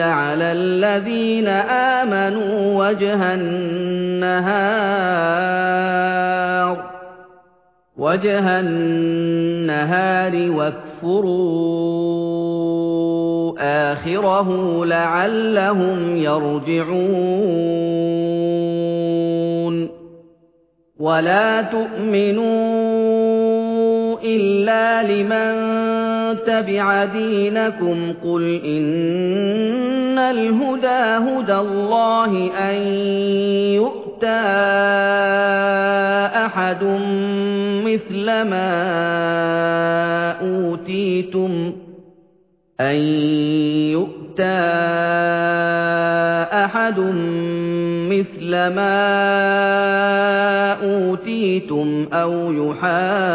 عَلَى الَّذِينَ آمَنُوا وَجْهَ النَّهَارِ وَجْهَ النَّهَارِ وَاكْفُرُوا آخِرَهُ لَعَلَّهُمْ يَرْجِعُونَ. وَلَا تُؤْمِنُوا إِلَّا لِمَن تَبِعَ دِينَكُمْ قُلْ إِنَّ الْهُدَىٰ هُدَى اللَّهِ أَن يُؤْتَىٰ أَحَدٌ مِّثْلَ مَا أُوتِيتُمْ أَن يُؤْتَىٰ أَحَدٌ مِّثْلَ مَا أُوتِيتُمْ أَوْ يُحَاجُّوكُمْ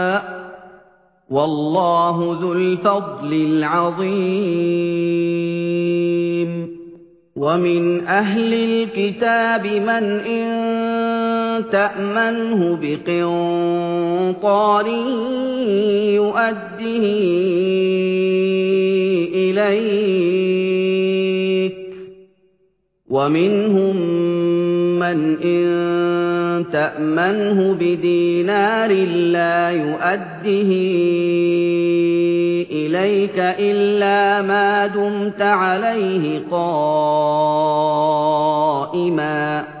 وَاللَّهُ ذُو الْفَضْلِ الْعَظِيمِ. وَمِنْ أَهْلِ الْكِتَابِ مَنْ إِن تَأْمَنْهُ بِقِنطَارٍ يُؤَدِّهِ إِلَيْكَ. وَمِنْهُم مَّنْ إِن تَأْمَنْهُ بِدِينَارٍ لَّا يُؤَدِّهِ إِلَيْكَ إِلَّا مَا دُمْتَ عَلَيْهِ قَائِمًا ۗ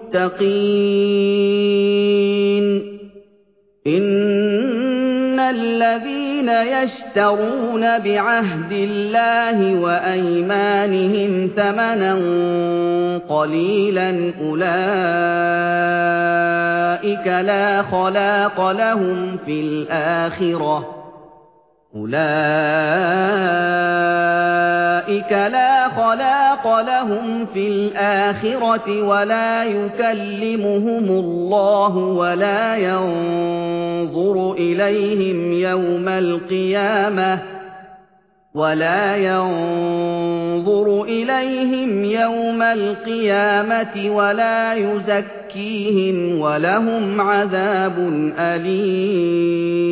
إِنَّ الَّذِينَ يَشْتَرُونَ بِعَهْدِ اللَّهِ وَأَيْمَانِهِمْ ثَمَنًا قَلِيلًا أُولَٰئِكَ لَا خَلَاقَ لَهُمْ فِي الْآخِرَةِ. أُولَٰئِكَ لَا خَلَاقَ لَهُمْ فِي الْآخِرَةِ وَلَا يُكَلِّمُهُمُ اللَّهُ وَلَا يَنظُرُ إِلَيْهِمْ يَوْمَ الْقِيَامَةِ وَلَا يَنظُرُ إِلَيْهِمْ يَوْمَ الْقِيَامَةِ وَلَا يُزَكِّيهِمْ وَلَهُمْ عَذَابٌ أَلِيمٌ